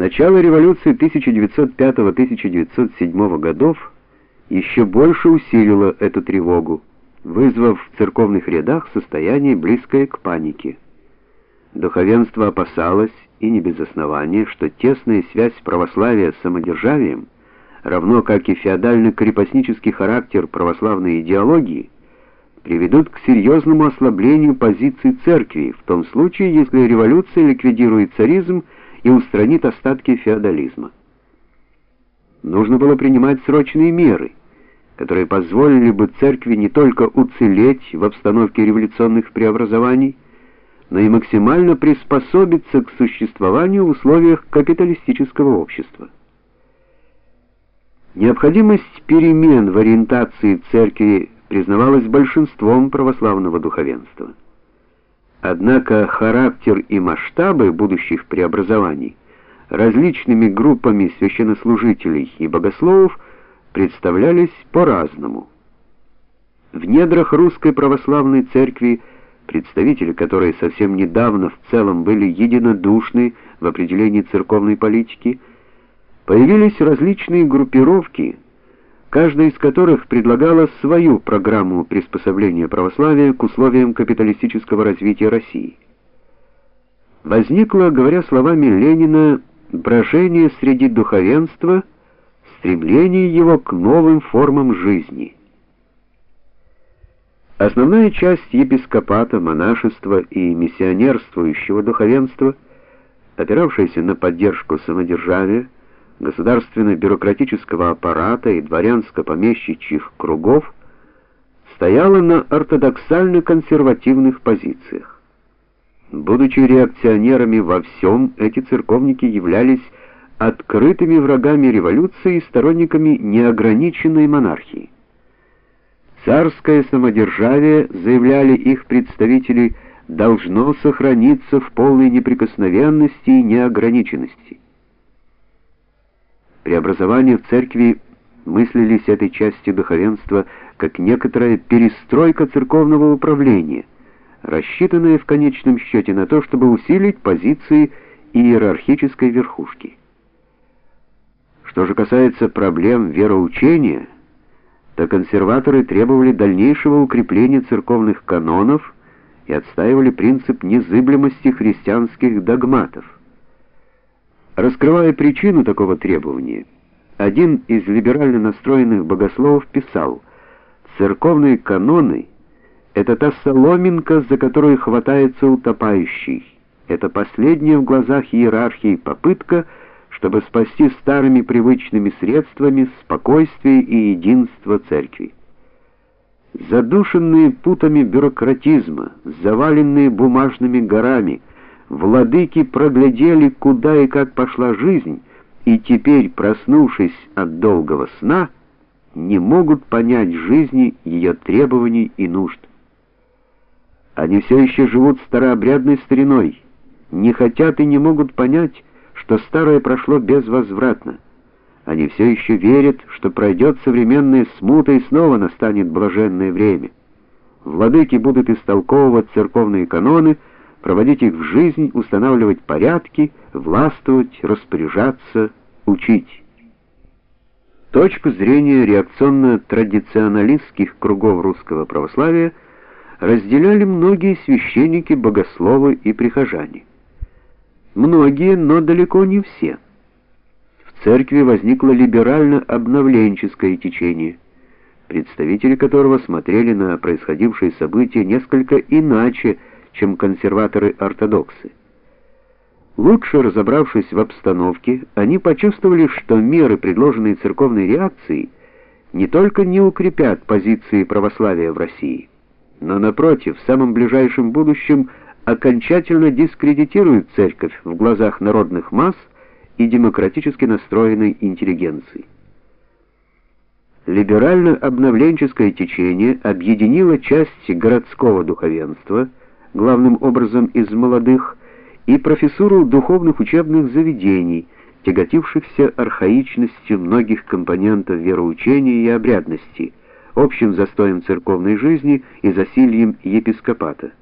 Начало революции 1905-1907 годов еще больше усилило эту тревогу, вызвав в церковных рядах состояние близкое к панике. Духовенство опасалось, и не без основания, что тесная связь православия с самодержавием, равно как и феодально-крепостнический характер православной идеологии, приведут к серьезному ослаблению позиций церкви, в том случае, если революция ликвидирует царизм и устранит остатки феодализма. Нужно было принимать срочные меры, которые позволили бы церкви не только уцелеть в обстановке революционных преобразований, но и максимально приспособиться к существованию в условиях капиталистического общества. Необходимость перемен в ориентации церкви признавалась большинством православного духовенства. Однако характер и масштабы будущих преобразований различными группами священнослужителей и богословов представлялись по-разному. В недрах русской православной церкви представители которой совсем недавно в целом были единодушны в определении церковной политики, появились различные группировки, каждая из которых предлагала свою программу приспособления православия к условиям капиталистического развития России. Возникло, говоря словами Ленина, брожение среди духовенства, стремление его к новым формам жизни – Основная часть епископата, монашества и миссионерствующего духовенства, опиравшаяся на поддержку самодержавия, государственно-бюрократического аппарата и дворянско-помещичьих кругов, стояла на ортодоксально-консервативных позициях. Будучи реакционерами во всем, эти церковники являлись открытыми врагами революции и сторонниками неограниченной монархии. Царское самодержавие, заявляли их представители, должно сохраниться в полной неприкосновенности и неограниченности. Преобразования в церкви мыслились этой частью духовенства как некоторая перестройка церковного управления, рассчитанная в конечном счете на то, чтобы усилить позиции иерархической верхушки. Что же касается проблем вероучения, то консерваторы требовали дальнейшего укрепления церковных канонов и отстаивали принцип незыблемости христианских догматов. Раскрывая причину такого требования, один из либерально настроенных богословов писал: "Церковные каноны это та соломинка, за которую хватается утопающий. Это последняя в глазах иерархии попытка чтобы спасти старыми привычными средствами спокойствие и единство церкви. Задушенные путами бюрократизма, заваленные бумажными горами, владыки проглядели, куда и как пошла жизнь, и теперь, проснувшись от долгого сна, не могут понять жизни, ее требований и нужд. Они все еще живут старообрядной стариной, не хотят и не могут понять, что старое прошло безвозвратно. Они все еще верят, что пройдет современная смута и снова настанет блаженное время. Владыки будут истолковывать церковные каноны, проводить их в жизнь, устанавливать порядки, властвовать, распоряжаться, учить. Точку зрения реакционно-традиционалистских кругов русского православия разделяли многие священники, богословы и прихожане. Многие, но далеко не все. В церкви возникло либерально-обновленческое течение, представители которого смотрели на происходившие события несколько иначе, чем консерваторы-ортодоксы. Лучше разобравшись в обстановке, они почувствовали, что меры, предложенные церковной реакцией, не только не укрепят позиции православия в России, но напротив, в самом ближайшем будущем окончательно дискредитирует церковь в глазах народных масс и демократически настроенной интеллигенции. Либерально-обновленческое течение объединило части городского духовенства, главным образом из молодых, и профессуру духовных учебных заведений, тяготившихся архаичностью многих компонентов вероучения и обрядности, общим застоем церковной жизни и засильем епископата.